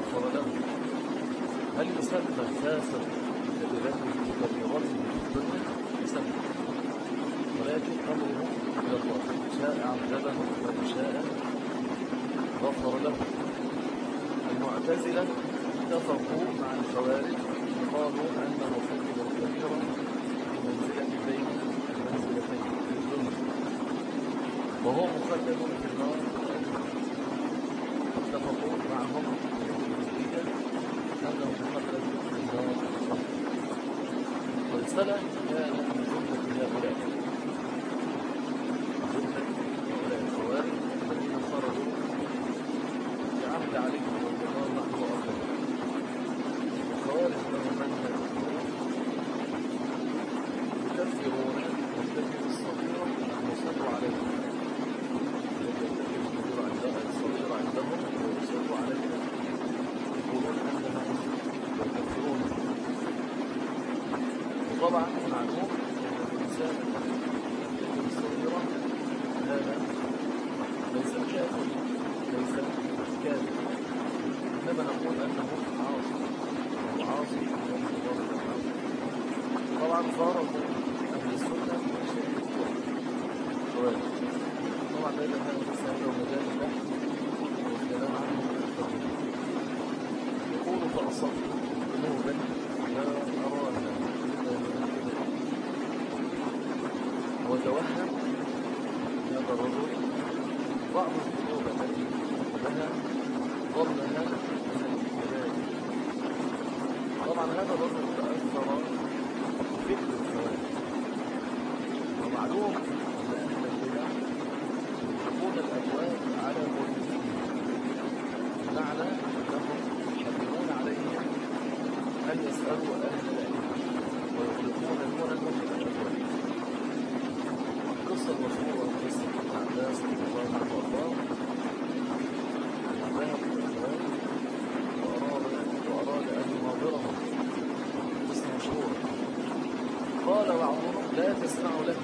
غفر له. هل يسمى خاسر لذاته بكبيرته في الدنيا؟ يسمى ولكن أمره إلى الله. شاء عذبه شاء غفر له. المعتزلة اتفقوا مع الخوارج وقالوا ان الرسول الكبيره بمنزله بين المنزلتين في الدنيا. وهو مخلد في النار. اتفقوا معهم What's the? القصة المشهورة في عباس رضي الله عنه ذهب إلى الإخوان وأراد أن يناظرهم قصة مشهورة. قال بعضهم لا تسمع لك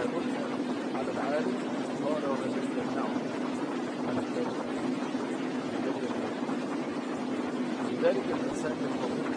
ما يكونش عدد عالي قال وما زلت يمنعه عن التوحيد لذلك الانسان ينتظر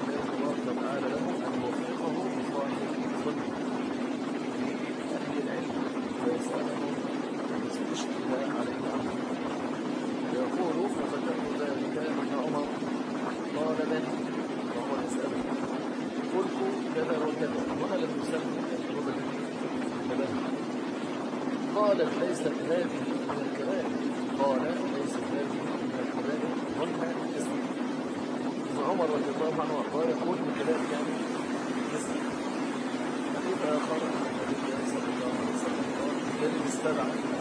した。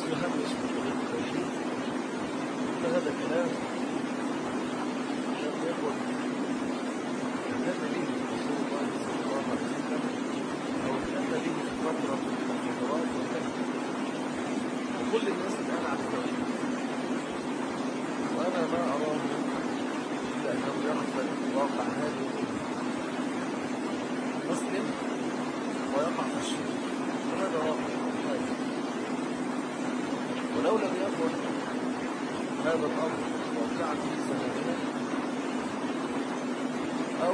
في طريق التوحيد هذا كلام لم يكن كان به رسول الله صلى الله عليه وسلم أو كان به في فترة من الفترات والتكتب وكل الناس الآن على التوحيد وأنا ما أراه إلا أنه يغفل واقع هذه الأمة مسلم ويقع في الشرك وهذا واقع ولو لم يكن هذا الأمر واقعا في زماننا أو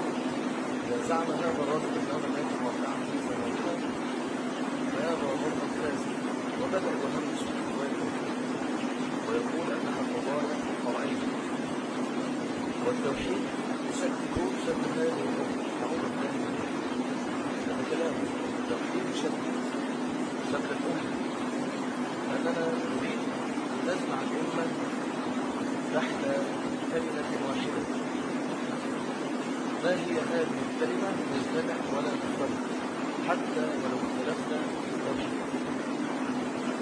إذا زعم هذا الرجل أنه لم يكن واقعا في زماننا فهذا أمر فاسد وبدأ يهمش ويقول أنها قضايا فرعية والتوحيد يشكل شكل هذه الأمة نعوذ بالله هذا كلام. التوحيد يشكل شكل الأمة أننا نريد أن نجمع الأمة تحت كلمة واحدة. ما هي هذه الكلمة؟ نجتمع ولا نختلف حتى ولو اختلفنا في التوحيد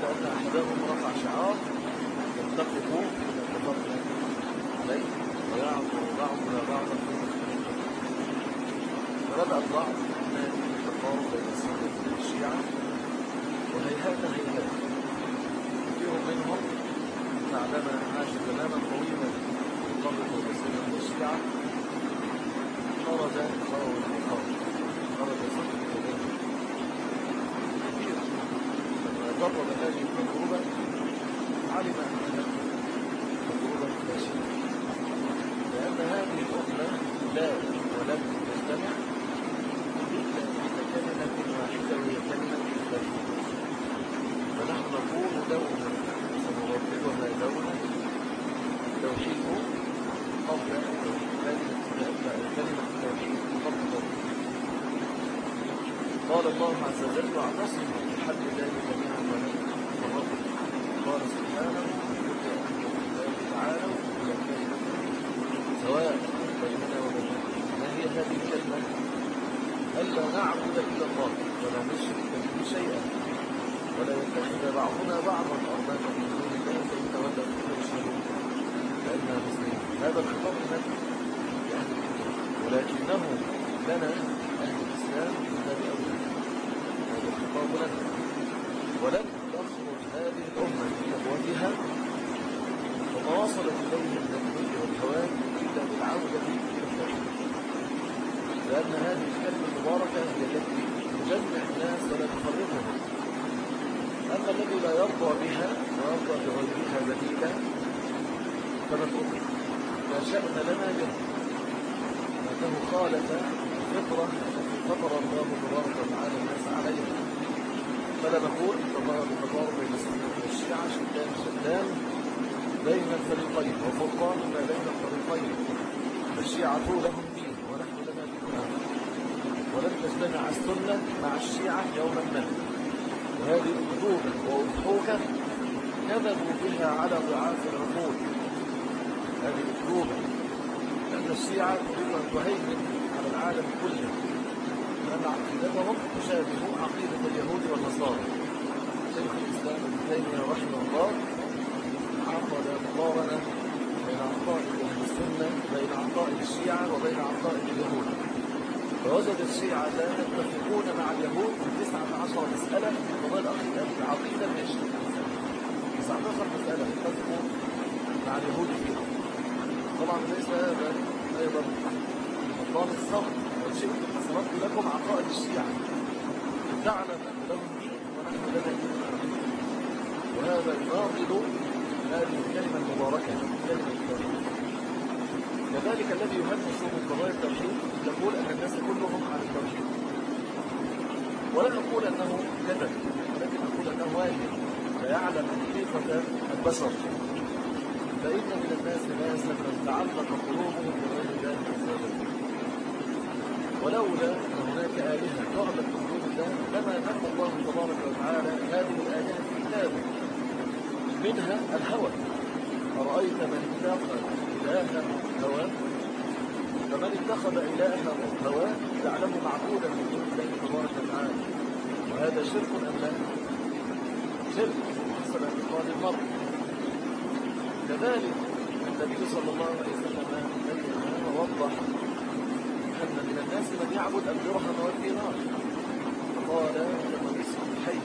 لأن أحدهم رفع شعار يتفقوا إذا اتفقنا عليه ويعظم بعضنا بعضا اختلفنا فبدأ البعض ينادي بالتقارب بين السنة والشيعة وهيهات هيهات كثير منهم بعدما عاش زمانا طويلا يطلق الرسول والشيعة خرج خرج صدق الجنة كثير لما جرب هذه التجربة علم أنها تجربة فاشلة لأن هذه الأمة لا ولم تجتمع إلا تحت كلمة واحدة وهي كلمة التوحيد فنحن نقول دوما سنرددها دوما التوحيد قبل كلمة كلمة التوحيد قبل التوحيد قال الله عز وجل واعتصموا بحبل الله جميعا ولا تفرقوا قال سبحانه سواء بيننا وبينكم ما هي هذه الكلمة الا نعبد الا الله ولا نشرك به شيئا ولا يتخذ بعضنا بعضا اربابا من دون الله فان تولوا فاشهدوا لاننا مسلمون هذا الخطاب الكتاب ولكنه لنا الخطاب لنا ولن تخرج هذه اخوتها وما وصلت اليه من الذل والهوان إلا بالعودة إلى التوحيد لأن هذه الكلمة المباركة هي التي تجمع الناس ولا تفرقهم. أما الذي لا يرضى بها ويرضى بغيرها بديلا فنتركه لا شأن لنا به أنه خالف الفطرة فطر الله تبارك وتعالى فلا نقول تضارب بين السنة والشيعة شتان شتان بين الفريقين وفرقان ما بين الفريقين الشيعة لهم دين ونحن لنا ديننا ولن تجتمع السنة مع الشيعة يوما ما وهذه أكذوبة وأضحوكة كذبوا بها على ضعاف العقول هذه أكذوبة أن الشيعة تريد أن تهيمن على العالم كله عقيدتهم تشابه عقيدة اليهود والنصارى. شيخ الإسلام ابن تيمية رحمه الله عقد مقارنة بين عقائد أهل السنة بين عقائد الشيعة وبين عقائد اليهود. فوجد الشيعة لا يتفقون مع اليهود في 19 مسألة في قضايا العقيدة المشرك 19 مسألة يتفقوا مع اليهود فيها. طبعا ليس هذا أيضا مقام الصبر والشيء صرفت لكم عقائد الشيعة تعلم لهم دين ونحن لنا وهذا يناقض هذه الكلمة المباركة كلمة التوحيد كذلك الذي يهمش من قضايا التوحيد يقول أن الناس كلهم على التوحيد. ولا نقول أنه كذب ولكن نقول أنه واهي لا يعلم حقيقة البشر. فإن من الناس ناسا من تعلق قلوبهم بغير الله عز وجل ولولا أن هناك آلهة تعبد من دون الله لما نفى الله تبارك وتعالى هذه الآلهة في كتابه منها الهوى. أرأيت من اتخذ إلهه هواه؟ فمن اتخذ إلهه هواه جعله معبودا من دون الله تبارك وتعالى. وهذا شرك أم لا؟ شرك حسب اعتقاد المرء. كذلك النبي صلى الله عليه وسلم ووضح أن الناس من يعبد الدرهم والدينار فقال لما يسر الحي.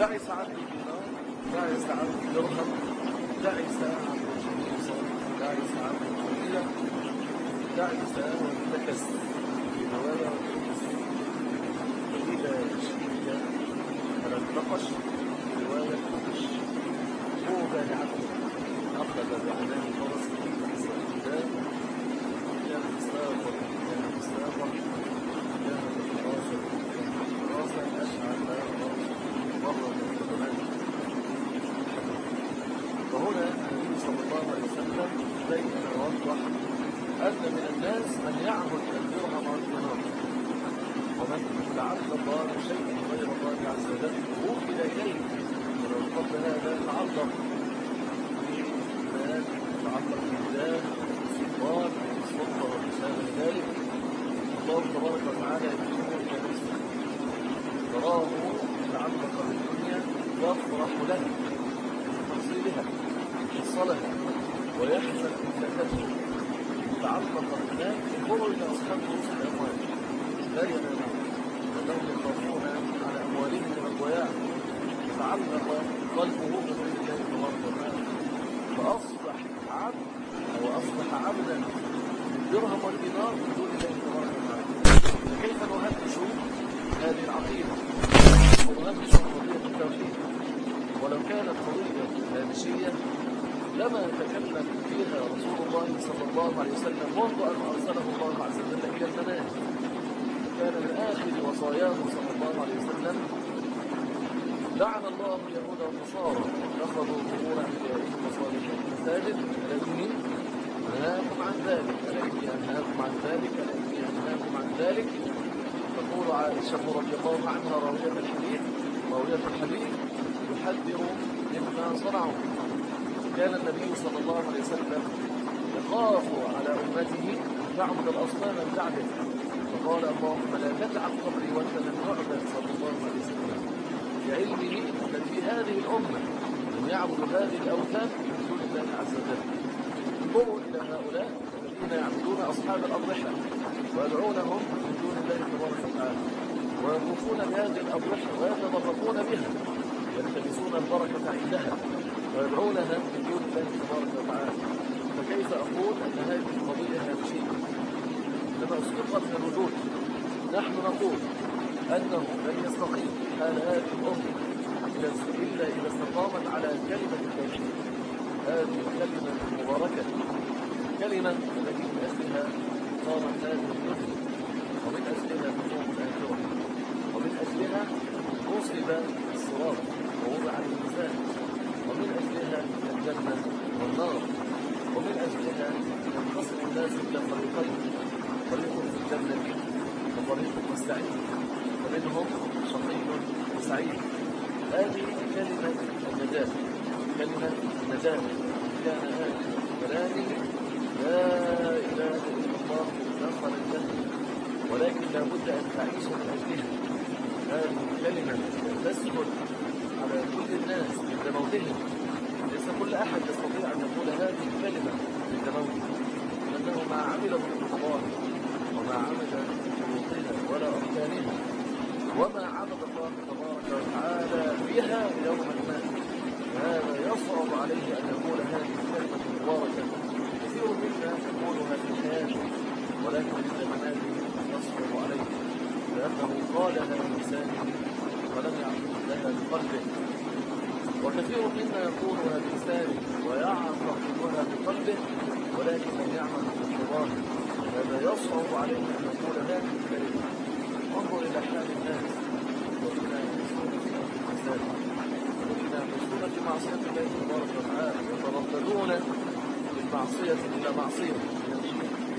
تعس عبد الدينار تعس عبد الدرهم تعس عبد الخميصة تعس عبد الخميلة تعس وانتكس في رواية وانتكس وإذا شئت فلا انتقش في رواية انتقش طوبى لعبد أخذ بعنان فرس في سبيل كان مسافر كان مسافر كان متواصل كان متواصل أشعل مرة من القدمان فهنا النبي صلى الله عليه وسلم بين ووضح أن من الناس من يعبد الدرهم والدينار ومن تعلق الله شيء غير الله عز وجل وكل إليه ولو قبل هذا تعلق بالمال تعلق بالله السلطان السلطة والإسلام ذلك الله تبارك وتعالى يكون إلى نفسه تراه تعلق بالدنيا يفرح له بتحصيلها حصلها ويحزن كسر تعلق بالله ينظر إلى أصحاب رؤوس الأموال لا ينامون لأنهم يخافون على أموالهم والضياع تعلق قلبه بغير الله تبارك وتعالى فأصبح عبد أو أصبح عبدا. للدرهم والدينار من دون الله تبارك وتعالى فكيف نهدش هذه العقيدة ونهدش قضية التوحيد ولو كانت قضية هامشية لما تكلم فيها رسول الله صلى الله عليه وسلم منذ أن أرسله الله عز وجل إلى المنام كان من آخر وصاياه صلى الله عليه وسلم لعن الله اليهود والنصارى اتخذوا قبور أنبيائهم وصالحين مساجد التي أنهاكم عن ذلك التي أنهاكم عن ذلك؟ التي أنهاكم عن ذلك؟ تقول عائشة رضي الله عنها راوية الحديث راوية الحديث يحذر مما صنعوا كان النبي صلى الله عليه وسلم يخاف على أمته ان تعبد الأصنام من بعده. فقال اللهم لا تجعل قبري وثنا يعبد صلى الله عليه وسلم. بعلمه أن في هذه الأمة من يعبد هذه الأوثان من دون الله عز وجل. انظروا إلى هؤلاء الذين يعبدون أصحاب الأضرحة ويدعونهم من دون الله تبارك وتعالى. ويطوفون بهذه الأضرحة ويتضرقون بها. يلتمسون البركة عندها ويدعونها من دون الله تبارك وتعالى. فكيف أقول أن هذه القضية هامشية لما أسبقت من الوجود نحن نقول أنه لن يستقيم حال هذه الأمة إلا إذا استقامت على كلمة التوحيد. هذه الكلمة المباركة كلمة التي من أجلها قامت هذه الدنيا ومن أجلها تقوم الآخرة ومن أجلها نصب الصراط ووضع الميزان ومن أجلها الجنة والنار ومن أجلها ينقسم إلى فريقين فريق في الجنة وطريق مستعين ومنهم شقي وسعيد. هذه كلمة النجاة. كلمة النجاة. كان هذه كلامه لا إله إلا الله دخل الجنة. ولكن لا بد أن تعيش من أجلها هذه الكلمة تسهل على كل الناس عند موتهم. ليس كل أحد يستطيع أن يقول هذه الكلمة عند موته. لأنه ما عمل بالقرآن وما عمل بشروطها ولا أركانها وما عبد الله تبارك وتعالى بها يوم المات فهذا يصعب عليه أن يقول هذه الكلمة المباركة كثير منا يقولها في حياته ولكن منامه يصعب عليه. لأنه قالها بلسانه ولم يعقل لها بقلبه. وكثير منا يقولها بلسانه ويعتقدها بقلبه ولكن لم يعمل بالقرآن هذا يصعب عليه أن يقول هذه الكلمة. انظر إلى حال الناس. يمشون في الفساد يمشون في معصية الله تبارك وتعالى. يترددون بالمعصية إلى معصية من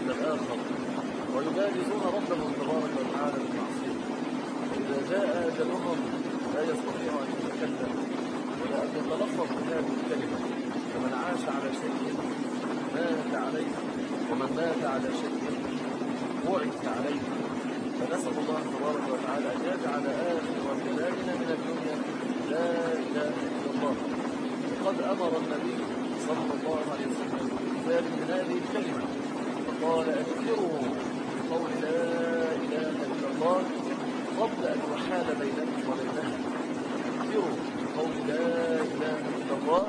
إلى الآخر. ويبارزون ربهم تبارك وتعالى بالمعصية. وإذا جاء أجلهم لا يستطيع أن يتكلم ولا أن يتلفظ بهذه الكلمة. فمن عاش على شيء مات عليه. ومن مات على شيء بعث عليه. فنسأل الله تبارك وتعالى أن يجعل آخر كلامنا من الدنيا لا إله إلا الله. وقد أمر النبي صلى الله عليه وسلم بإنزال من هذه الكلمة. فقال أذكروا بقول لا إله إلا الله قبل أن يحال بينكم وبينها. أذكروا بقول لا إله إلا الله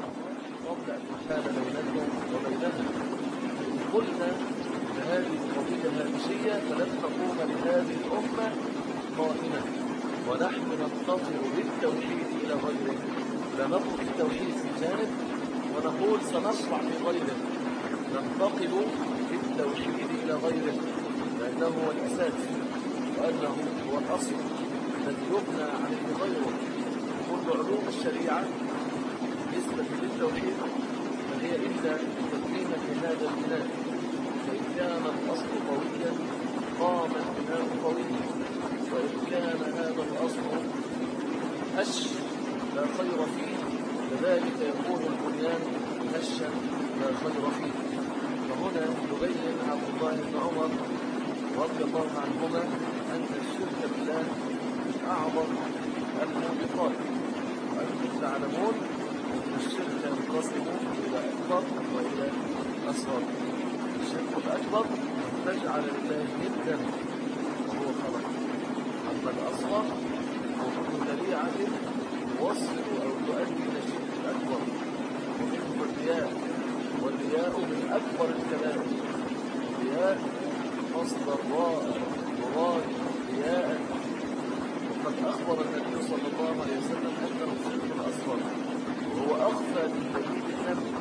قبل أن يحال بينكم قلنا هذه القضية هامشية فلن تقوم لهذه الأمة قائمة ونحن ننتظر بالتوحيد إلى غيره. لنقل التوحيد في جانب ونقول سنشرع في غيره. ننتقل بالتوحيد إلى غيره. لأنه هو الأساس وأنه هو الأصل الذي يبنى عليه غيره. كل علوم الشريعة بالنسبة للتوحيد فهي إلا تكميمة هذا البناء كان الأصل قويا قام البناء قويا وإن كان هذا الأصل هش لا خير فيه كذلك يكون البنيان هشا لا خير فيه. فهنا يبين عبد الله بن عمر رضي الله عنهما أن الشرك بالله أعظم الموبقات. وأنتم تعلمون أن الشرك ينقسم إلى أكبر وإلى أصغر. الشرك الأكبر تجعل لله ندا وهو خلق أما الأصغر وكل ذريعة توصل أو تؤدي إلى الشرك الأكبر ومنه الرياء والرياء من أكبر الكبائر. الرياء مصدر راء مراد رياء. وقد أخبر النبي صلى الله عليه وسلم أنه الشرك الأصغر وهو أخفى من دليل النبي.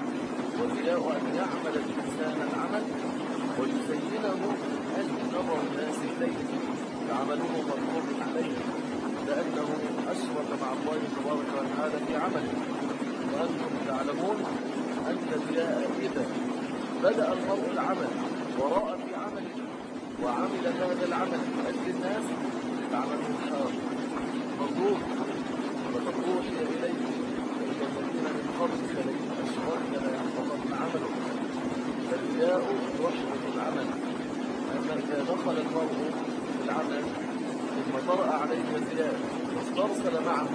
والرياء أن يعمل الإنسان نظر الناس إليه فعمله مطلوب عليه لأنه أشرك مع الله تبارك وتعالى في عمله. وأنتم تعلمون أن الرياء إذا بدأ المرء العمل وراء في عمله وعمل هذا العمل من أجل الناس فعمله حرام مردود وتقول هي إليه وإلى الذين من قبلك لئن أشركت ليحبطن عملك فالرياء يحبط العمل أما إذا دخل المرء في العمل ثم طرأ عليه الرياء واسترسل معه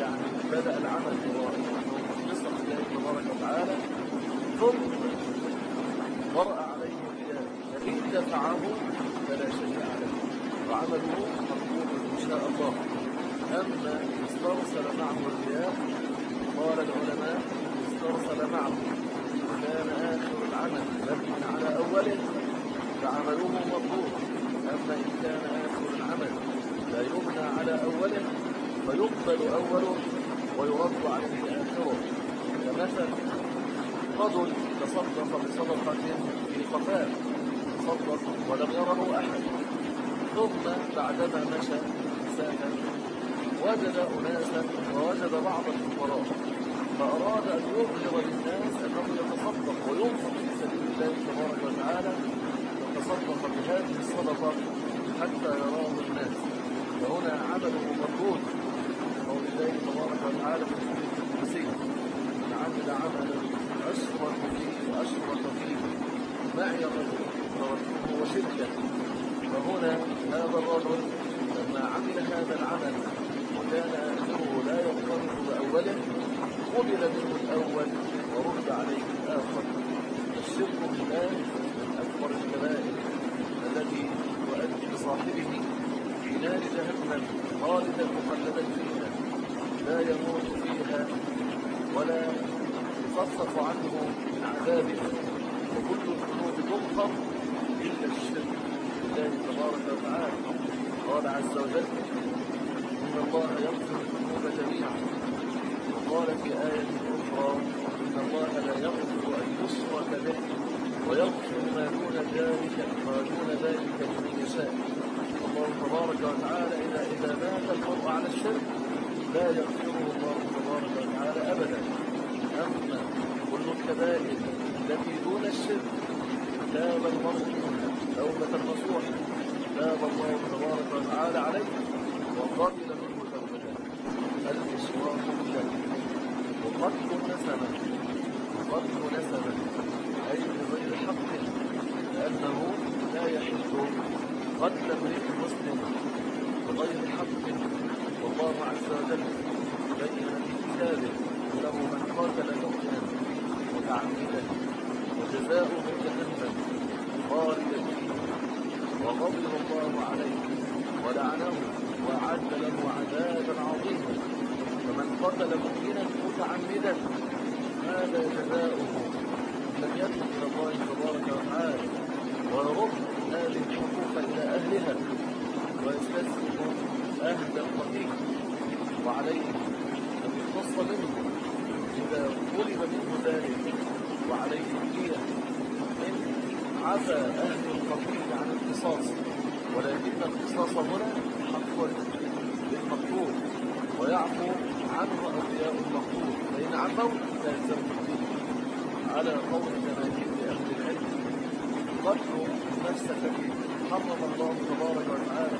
يعني بدأ العمل ورائه مخلصا لله تبارك وتعالى ثم طرأ عليه الرياء فإن دفعه فلا شيء عليه وعمله مقبول إن شاء الله أما استرسل معه الرياء قال العلماء استرسل معه وكان آخر العمل. مبني على أوله. فعمله مطلوب. أما إن كان آخر العمل لا يبنى على أوله فيقبل أوله ويرد عليه آخره كمثل رجل تصدق بصدقة في قفاه تصدق ولم يره أحد. ثم بعدما مشى ساكا وجد أناسا ووجد بعض الفقراء فأراد أن يظهر للناس أنه يتصدق وينفق في سبيل الله تبارك وتعالى يتصدق بهذه الصدقة حتى يراه الناس. فهنا عمله مردود. قول الله تبارك وتعالى في القدسي من عمل عملا أشرك فيه وأشرك فيه معي الرجل تركته وشركة. فهنا هذا الرجل لما عمل هذا العمل وكان آخره لا يرتبط بأوله قبل منه الأول ورد عليه الآخر الشرك بالله من أكبر الكبائر التي بصاحبه في نار جهنم خالدا مخلدا فيها لا يموت فيها ولا يخفف عنه من عذابها وكل الذنوب تغفر إلا الشرك بالله تبارك وتعالى قال عز وجل إن الله يغفر الذنوب جميعا وقال في آية أخرى إن الله لا يغفر أن يشرك به ويغفر ما دون ذلك ما دون ذلك لمن يشاء. تبارك وتعالى إذا إذا مات المرء على الشرك لا يغفره الله تبارك وتعالى أبدا. أما كل الكبائر التي دون الشرك تاب المرء توبة نصوحا تاب الله تبارك وتعالى عليه وقبل منه توبته الإشراك بالله. وقتل نسمة وقتل نسمة أي بغير حق. لأنه لا يحل قتل امرئ مسلم بغير حق. والله عز وجل بين في كتابه له من قاتل مؤمنا متعمدا وجزاؤه جهنم خالدا فيه. وغضب الله عليه ولعنه وأعد له عذابا عظيما. فمن قتل مؤمنا متعمدا هذا جزاؤه. لم يتب إلى الله تبارك وتعالى. ويرد هذه الحقوق إلى اهلها ويستسلم أهل القتيل وعليه ان يقتص منه. إذا طلب منه ذلك وعليه الدية ان عفى أهل القتيل عن القصاص. ولكن القصاص هنا حق للمقتول. ويعفو عنه أولياء المقتول. فإن عفوا فيلزم الدين على قول جماهير أهل العلم قتل النفس التي حرم الله تبارك وتعالى.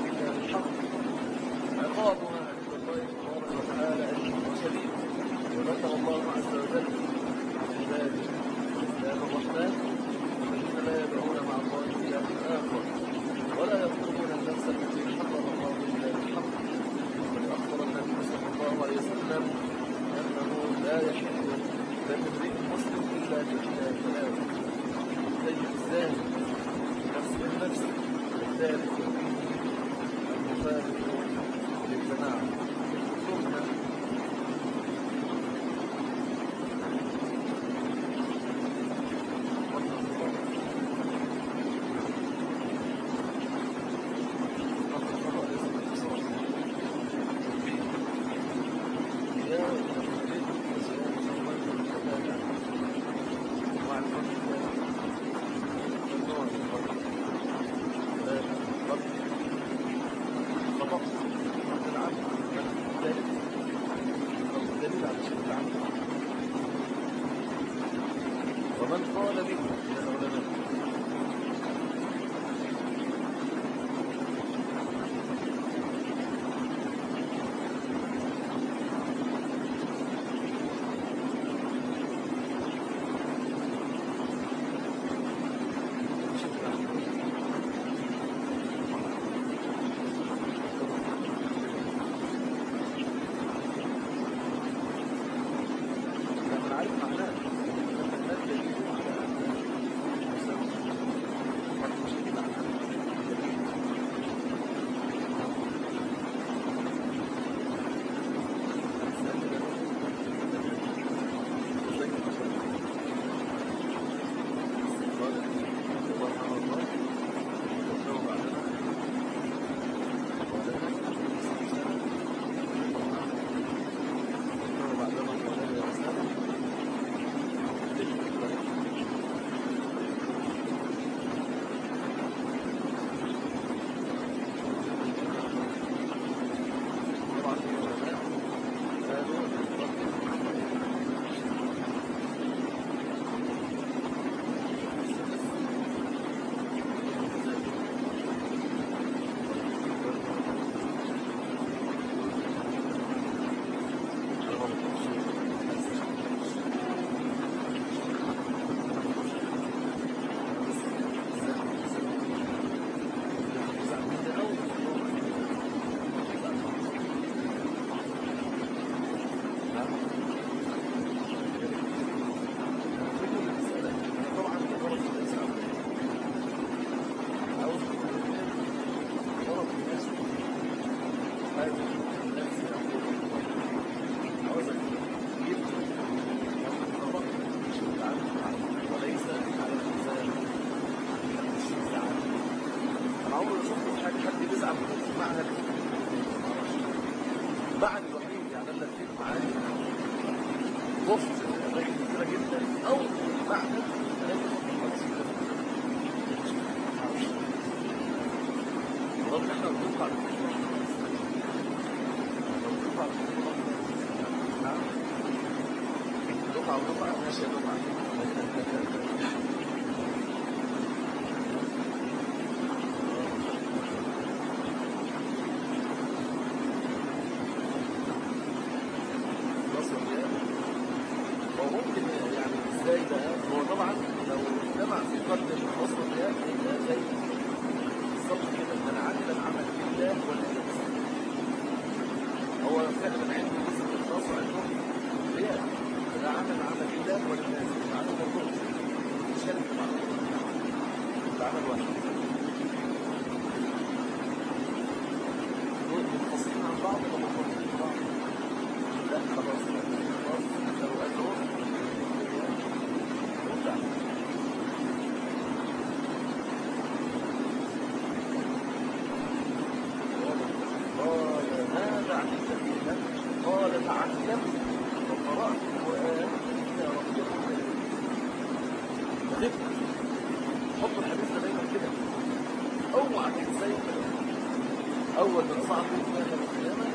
أول من صعد إلى القيامة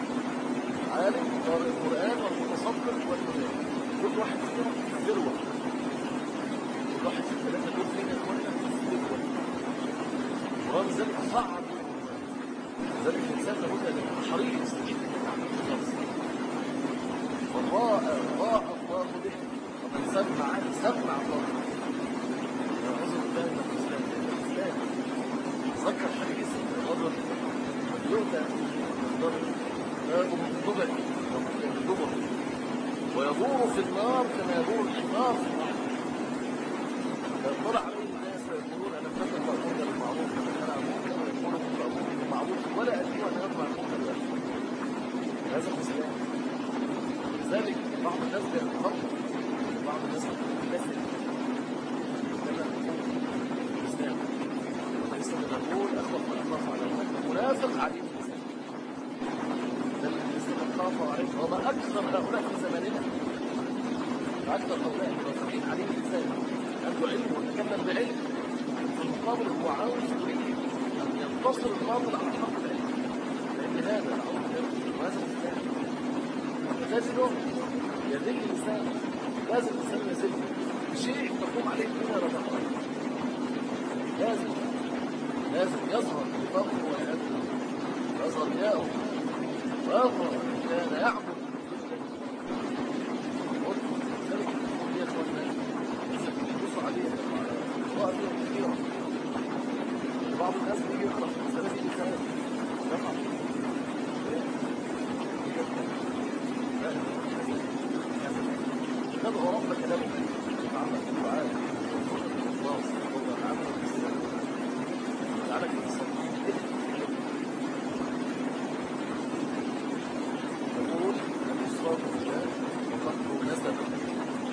عالم قارئ القرآن والمتصدق والمجاهد كل واحد فينا ذروة كل واحد في الثلاثة دول فينا كنا ذروة ورغم ذلك صعد ذلك الإنسان لابد أن يكون حريص جدا على الخلاص وراء الله الله به. ومن سمع سمع الله. ويدور في النار كما يدور الحمار في النار. حتى الهؤلاء المنظمين عليه إنسان عنده علم وتكلم بعلم في المقابل هو عاوز أن ينتصر الباطل على حق العلم لأن هذا أمر لازم الإنسان لازم يدل الإنسان لازم الإنسان يزل شيء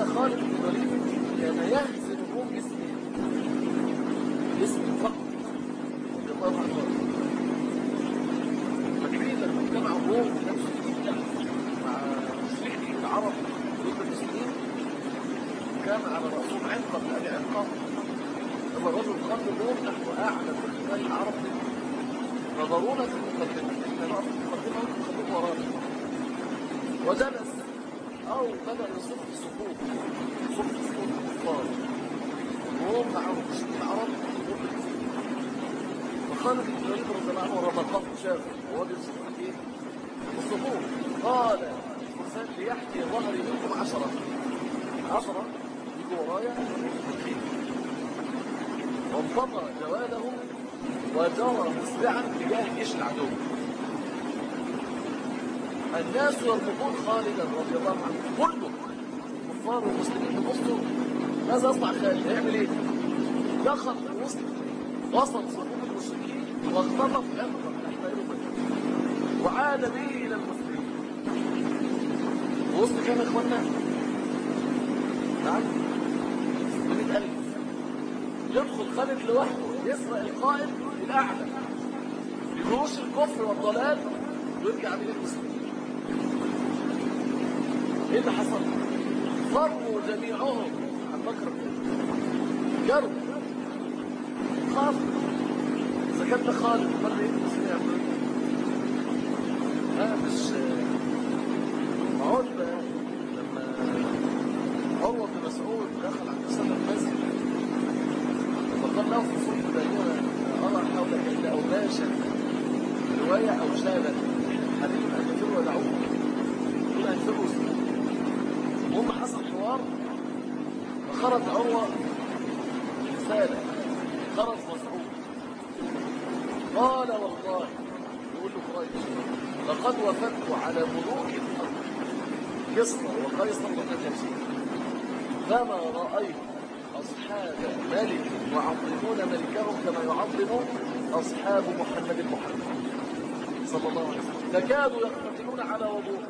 اخوانا خالد بن الوليد كان يهزم الروم باسمه اسم فقط رضي الله عنه فاكرين لما اجتمعوا الروم نفس مع مشركي العرب ضد المسلمين كان على راسهم عنقه بن ابي عنقه لما الرجل قال الروم نحن اعلى كل العرب نظرونا في المقدمه إحنا نقف في المقدمه خلوه ورانا وجلس أو بدا يصف الصفوف صف صفوف الكفار وهم معهم مشركين العرب فخالد بن الوليد رضي الله عنه رمقه شافه وهو بيصف إيه الصفوف قال الفرسان ليحكي ظهري منكم عشرة عشرة يجوا ورايا وانفض جواده وجرى مسرعا تجاه جيش العدو. الناس يرمقون خالدا رضي الله عنه. كله الكفار والمسلمين بصوا ماذا يصنع خالد؟ هيعمل إيه؟ دخل في وسط وسط صفوف المشركين واختطف عنقا تحت يده وعاد به إلى المسلمين. وسط كام يا اخوانا نعم. خالد لوحده يسرق القائد الاعلى بجيوش الكفر والضلال ويرجع بين المسلمين. إيه اللي حصل؟ فروا جميعهم. عن بكر جروا. خاف. إذا كان ده خالد امال إيه المسلمين يعملوا ها مش عتبة لما عروة بن مسعود دخل عند صلى المسجد فقال له في صلح بيننا أرى حولك إلا أوباشا رواية أو شابا حبيب أن يفروا ودعوه يقول أن يفروا المهم حوار فخرج عروة رسالة خرج مسعود. قال والله يقول له قريش لقد وفدت على ملوك الأرض كسرى وقيصر والنجاشي فما رأيت أصحاب ملك يعظمون ملكهم كما يعظم أصحاب محمد محمد صلى الله عليه وسلم. تكادوا يقتتلون على وضوء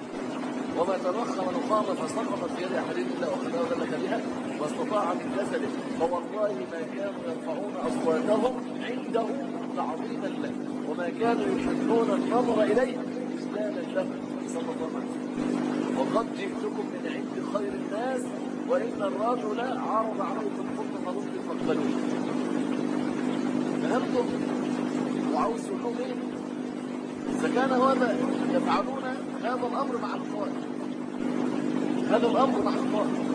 وما ترخم نقام فسقطت في يد أحدهم إلا أخذها ودلك بها واستطاع من جسده. فوالله ما كانوا يرفعون أصواتهم عنده تعظيما له. وما كانوا يحبون النظر إليه إجلالا له صلى الله عليه وسلم. وقد جئتكم من عند خير الناس وإن الرجل عرض عليكم حكم رد فاقبلوه. فهمتم؟ وعاوز يقول إيه إذا كان هذا يفعلون هذا الأمر مع القائد هذا الأمر مع القائد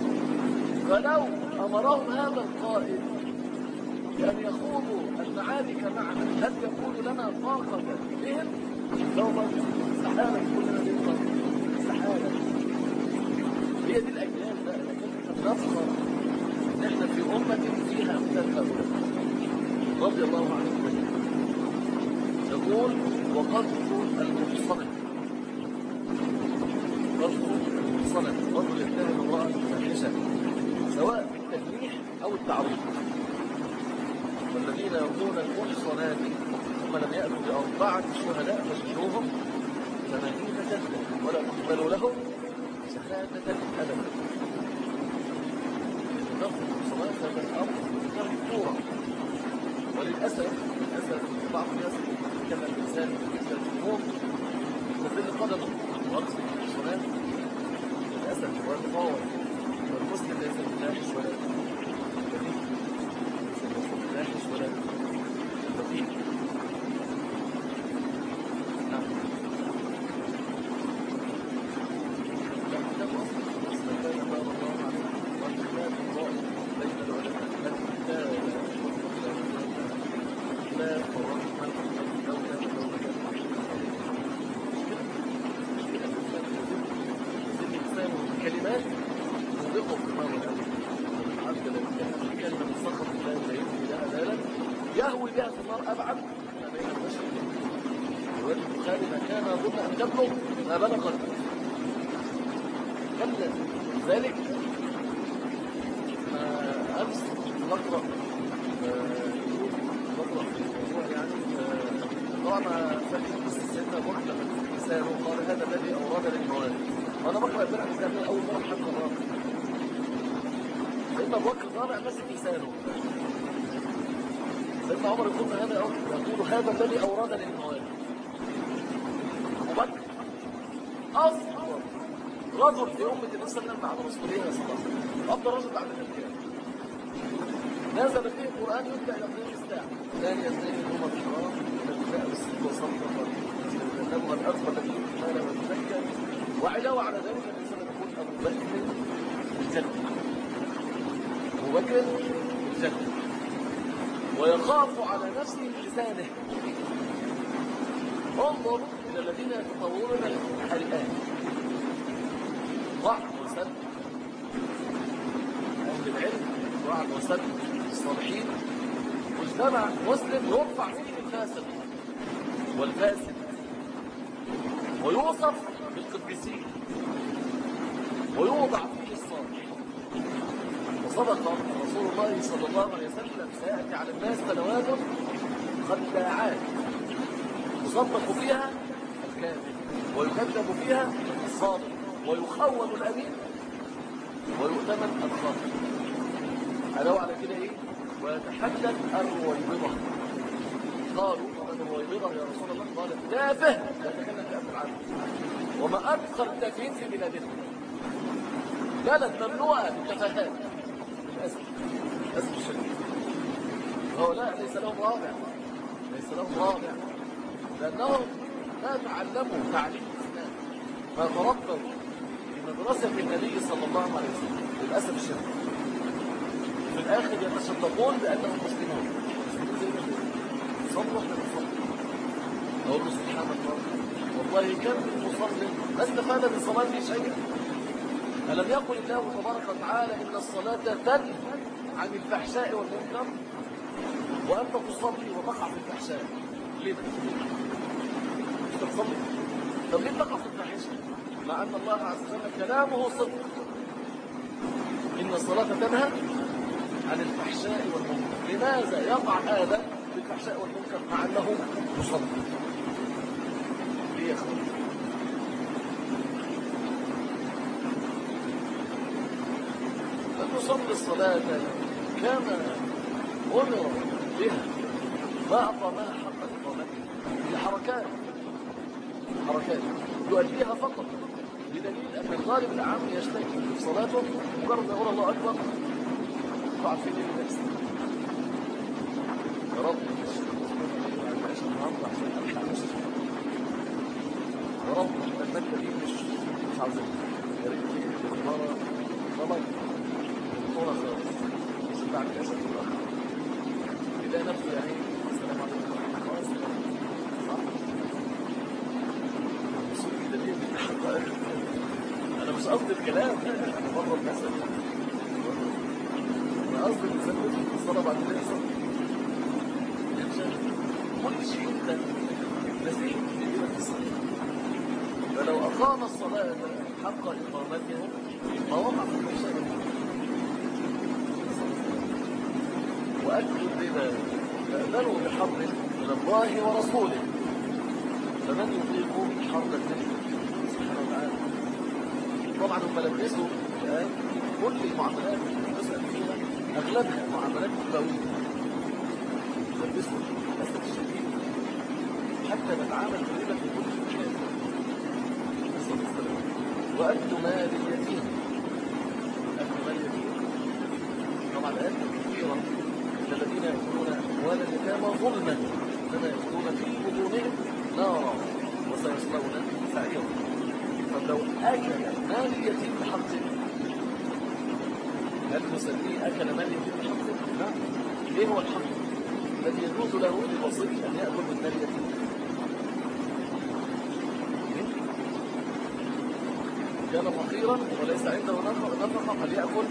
فلو أمرهم هذا القائد بأن يخوضوا المعارك معنا هل يكون لنا طاقة بهم لو ما استحاله كلنا لسانه. سيدنا عمر يقول هذا يقول هذا الذي اوردني المواد أبو بكر. افضل رجل في أمة النبي صلى الله عليه وسلم بعد رسولها صلى الله عليه وسلم. أفضل رجل بعد الانبياء نزل فيه القرآن يبدأ إلى قيام الساعة ثاني اثنين هما الحرام الذي جاء بالصدق وصدق وجنبها الاكبر الذي كان وتزكى وعلاوة على ذلك وسلم يقول أبو بكر الجنة. أبو بكر ويخاف على نفسه لسانه. انظر إلى الذين يتطورون الآن. ضع وسد أهل العلم ضع وسد الصالحين. مجتمع مسلم يرفع فيه الفاسد والفاسد. ويوصف بالقديسين ويوضع فيه الصالح وصدق رسول الله صلى الله عليه وسلم سيأتي على الناس سنوات خداعات. يصدق فيها الكاذب ويكذب فيها الصادق ويخون الأمين ويؤتمن الخاطئ علاوة على كده إيه؟ ويتحدث الرويبضة. قالوا ومن الرويبضة يا رسول الله قال تافه لا يتكلم في عنه وما أكثر التافهين في بلادنا. بلد ممنوعة بالتفاهات للأسف للأسف الشديد هؤلاء ليس لهم رابع. ليس لهم رابع. لأنهم ما تعلموا تعليم الإسلام. ما تربوا في مدرسة النبي صلى الله عليه وسلم. للأسف الشديد. في الآخر يتصدقون بأنهم مسلمون. صلوا إحنا بنصلي أقول له سبحان الله والله كم من مصلي ما استفاد من صلاته شيئا ألم يقل الله تبارك وتعالى إن الصلاة تنهى عن الفحشاء والمنكر؟ وأنت تصلي وتقع في الفحشاء ليه؟ تصلي طب ليه تقع في الفاحشة؟ مع أن الله عز وجل كلامه صدق. إن الصلاة تنهى عن الفحشاء والمنكر. لماذا يقع هذا في الفحشاء والمنكر؟ مع أنه يصلي ليه يا أخوان فتصلي الصلاة كما أمر بها ما أقامها حق إقامتها هي حركات حركات يؤديها فقط بدليل أن الغالب العام يشتكي في صلاته مجرد ما يقول الله أكبر ضعف في دين الناس يا رب يا رب المادة دي مش مش عاوزين يا ريت الإدارة طلب البطولة خالص مش بعد كأس الأخر يلاقي نفسه يا عيني السلام عليكم خلاص صح الوصول كده ليه بالحقائق أنا مش قصدي الكلام. أنا بضرب مثل أنا قصدي الإنسان الصلاة بعد كده يصلي كل شيء أنت. نسيت في الصلاة فلو أقام الصلاة حق إقامتها ما وقع في المشاكل وأكل الربا فأذنوا بحرب من الله ورسوله. فمن يطيق حرب النبي طبعا هم لبسوا كل المعاملات اللي بنسأل فيها. أغلبها معاملات ربوية لبسوا للأسف الشديد. حتى نتعامل بالربا في كل مكان. نسأل السلامة وأكل مال اليتيم. أكل مال اليتيم. طبعا الآيات كثيرة إن الذين يأكلون أموال اليتامى ظلما. إنما يأكلون في بطونهم نارا وسيصلون سعيرا. طب لو أكل مال اليتيم بحقه هل نسميه أكل مال اليتيم بحقه؟ لا. إيه هو الحق؟ الذي يجوز له لبسيط أن يأكل من مال اليتيم. كان فقيرا وليس عنده نفقه فليأكل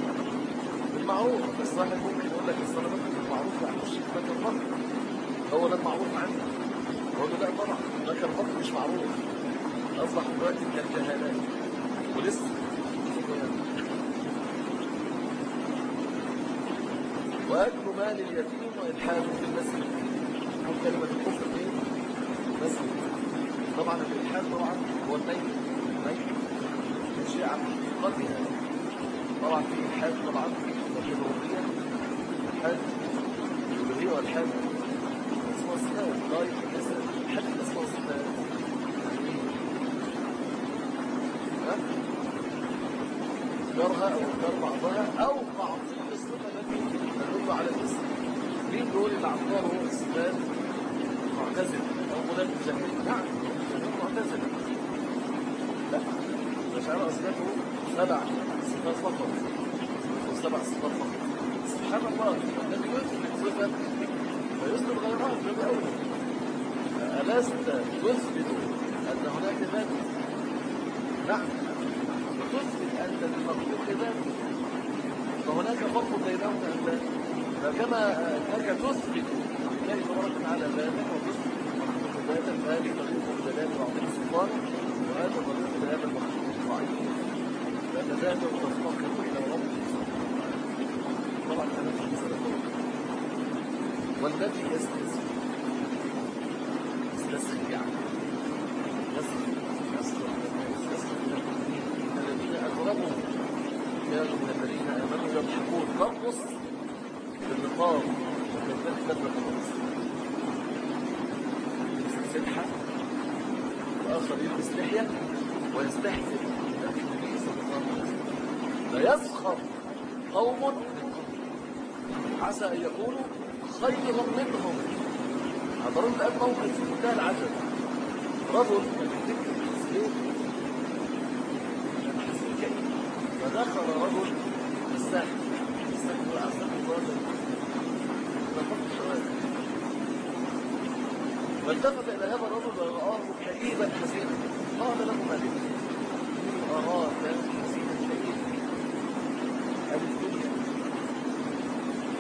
بالمعروف. بس واحد ممكن يقول لك الصلاة بالمعروف ما عندوش ذاك الفقر هو ده المعروف عنده هو لا طبعا ذاك الفقر مش معروف. أصبح دلوقتي كالجهالات ولسه. وأكل مال اليتيم وإلحاد في المسجد. تكون كلمة الكفر فين؟ المسجد طبعا الإلحاد طبعا هو الميت الميت شيء عن حقيقتها طبعا في إلحاد طبعا. توحيد الربوبية الحج الألوهية والحج الأسماء والصفات طيب. إنكارها أو إنكار بعضها أو تعطيل الصفة التي تدل على الاسم مين دول العطار هو الصفات معتزل أو غلاة الجميل نعم الجميل معتزل لا الأشعار أثبته سبع صفات فقط. سبع صفات فقط. سبحان الله الذي يثبت صفة فيثبت غيرها في الأول ألست تثبت أن هناك ذات. نعم. وتثبت أن للمخلوق ذات فهناك فرق بينهم أن فكما أنك تثبت لله تبارك وتعالى ذاتا وتثبت المخلوق ذاتا فهذه طريق الدلالة وعظيم سلطانه وهذا طريق لهذا المخلوق الضعيف لأن ذاته تفتقر إلى ربه طبعا هذا في والذي يستسلم يعني يسلم يسلم يستسلم الذين أقربوا كانوا من الذين آمنوا يضحكون ترقص بالنقاب بدرة الرقص سلحة وآخر يلبس لحية ويستحسن النبي صلى الله عليه وسلم فيسخر قوم عسى أن يكونوا خيرا منهم حضروا الآن موقف في منتهى العجب رجل من الذكر الإسلام فدخل رجل الساحل الساحل وأعزم الرجل فقط الشوارع والتفت إلى هذا الرجل ورآه كئيبا حزينا. قال له مالك إني أراك حزينا. كئيبا الدنيا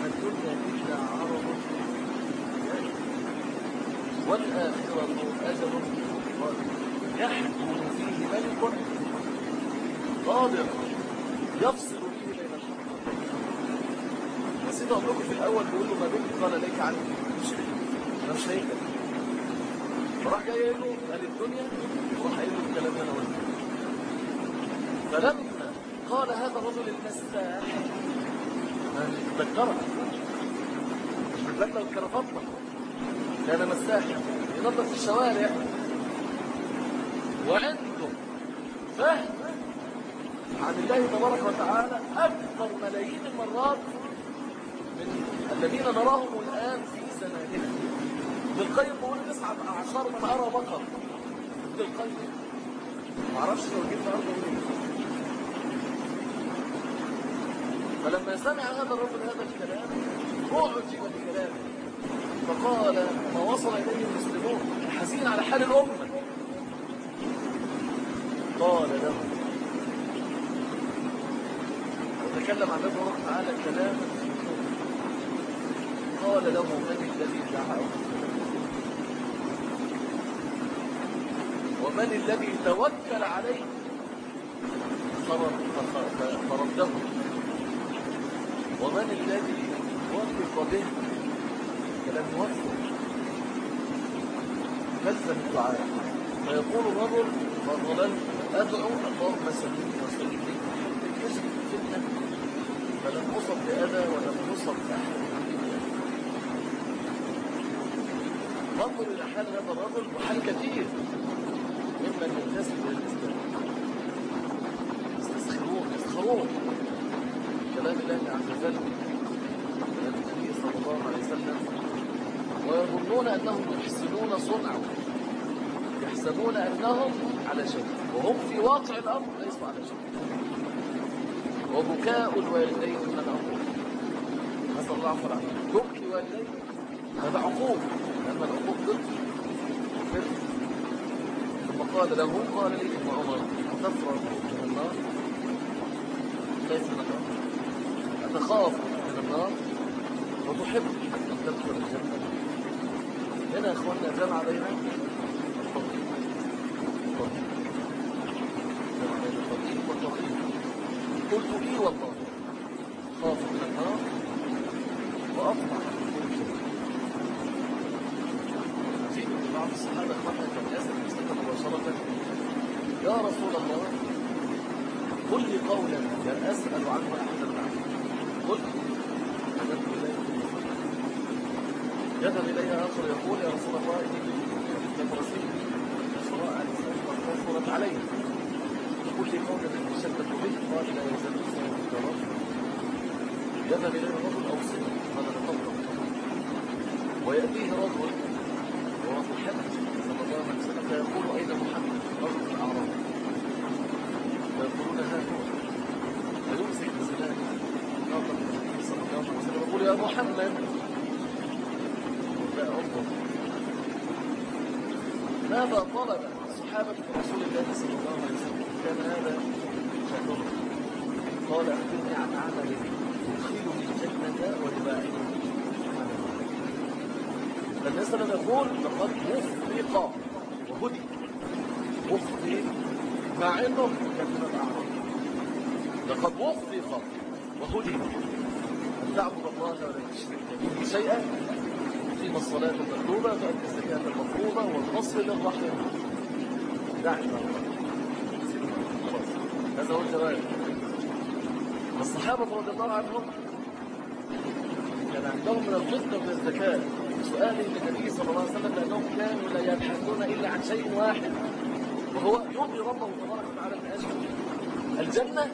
الدنيا إلا عرض. والآخرة أجل يحكم فيه ملك قادر يفصل به بين الحق نسيت أقول في الأول بيقول له ما بينك قال ليك عني مش أنا مش هيك فراح جاي قايل له قال الدنيا وراح قايل له الكلام ده أنا قلته فلما قال هذا الرجل المساح تذكرها مش بتذكر الكرافطة كان مساح ينظف الشوارع وعنده فهم عن الله تبارك وتعالى أكثر ملايين المرات من الذين نراهم الآن في زماننا ابن القيم بيقول تسعة أعشار من أرى بقر ابن القيم ما أعرفش لو جبت أرضه منين. فلما سمع هذا الرجل هذا الكلام أعجب بكلامه فقال ما وصل إليه المسلمون حزين على حال الأمة. قال له وتكلم عن الله تعالى كلاما قال له من الذي دعاه ومن الذي توكل عليه؟ فرده. ومن الذي وفق به؟ كلام موفق فلزم الدعاء؟ فيقول الرجل فظللت أدعو اللهم سلمني وسلم لي كشف الفتنه فلم اصب بأذى ولم يصب بأحد. انظر إلى حال هذا الرجل وحال كثير. يستسخرون يسخرون كلام الله عز وجل من النبي صلى الله عليه وسلم ويظنون أنهم يحسنون صنعا يحسبون أنهم على شيء. وهم في واقع الأمر ليسوا على شيء. وبكاء الوالدين من الامر نسأل الله العفو والعافيه تبكي والديك. هذا عقوق لأن العقوق ضد. قال له قال لي ابن عمر. تفرغ من النار خايف من أتخاف. من النار وتحب أن تدخل الجنة. هنا يا أخواننا جمع بين التطبيق جمع قلت لي والله. خاف من النار. وأطمع. عجيب ان بعض الصحابة اخواننا كان يسأل المسلمة مباشرة يا رسول الله قل لي قولا لا أسأل عنه أحدا بعد قل. يذهب إليها آخر يقول يا رسول الله إني لم رسيل صلاة على الإسلام وكفرت عليه يقول لي قولا تشدد به. قال لا يزال الإسلام بالكرام يذهب إليه الرجل أو سنة تفضل ويأتيه رجل وهو في الحج صلى الله عليه وسلم فيقول أين محمد رجل في الأعراب فيقولون ها هو فيمسك بسلاح ناطق صلى الله عليه وسلم يقول يا محمد. ماذا طلب صحابة رسول الله صلى الله عليه وسلم؟ كان هذا شأنهم قال أخبرني عن عمل يدخلني الجنة ويباعدني فالنبي صلى الله يقول لقد وفق وهدي. وفق مع إنه كان من لقد وفق وهدي. الله تشرك شيئا تقيم الصلاه المطلوبه وتؤدي الزكاه المفروضه والنصر للرحم دعني هذا هو الجواب الصحابه رضي الله عنهم كان عندهم من الفطنه من الزكاه سؤال للنبي صلى الله عليه وسلم لأنهم كانوا لا يبحثون إلا عن شيء واحد وهو يرضي ربه تبارك وتعالى من أجل الجنة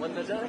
والنجاة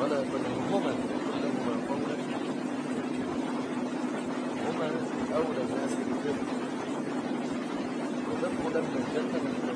ولا تنهرهما تقل لهما قولا هما أولى الناس بالبر وتدخل من الجنة من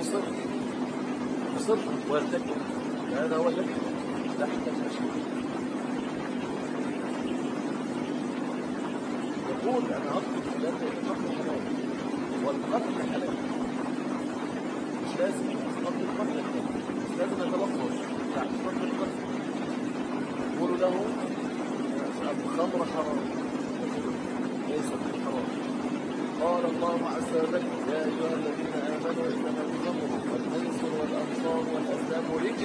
مصر مصر وارتكب هذا هو الذي تحت المشروع يقول أنا اطلب حلال القتل حلال والقتل حلال مش لازم قتل القتل حلال مش لازم نتلفظ تحت قتل القتل يقول له الخمر حرام ليس بالحرام قال الله عز وجل يا أيها الذين آمنوا إنما مريد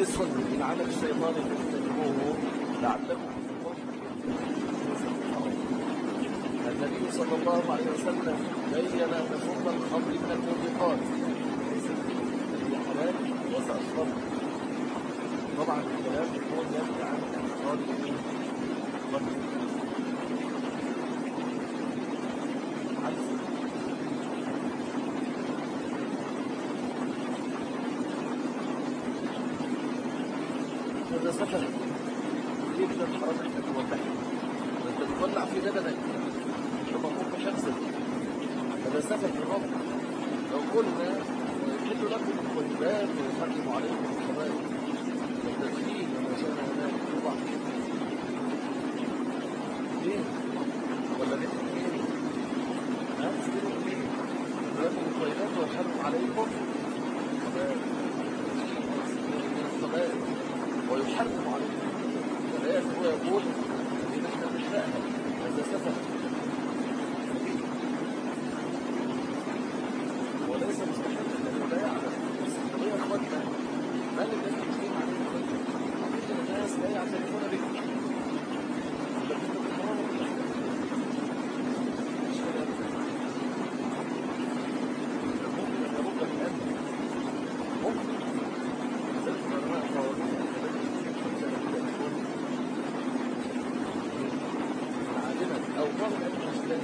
من عمل الشيطان فاجتنبوه لعلكم النبي صلى الله عليه وسلم بين أن شرب الخمر من الموبقات. ليست هي حلال وساشرب طبعا الكلام يكون ناتج عن الاعتقاد الخمر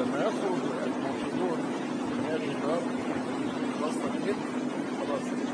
لما يخرج البروتينول من هذه الدار خلاص خلاص.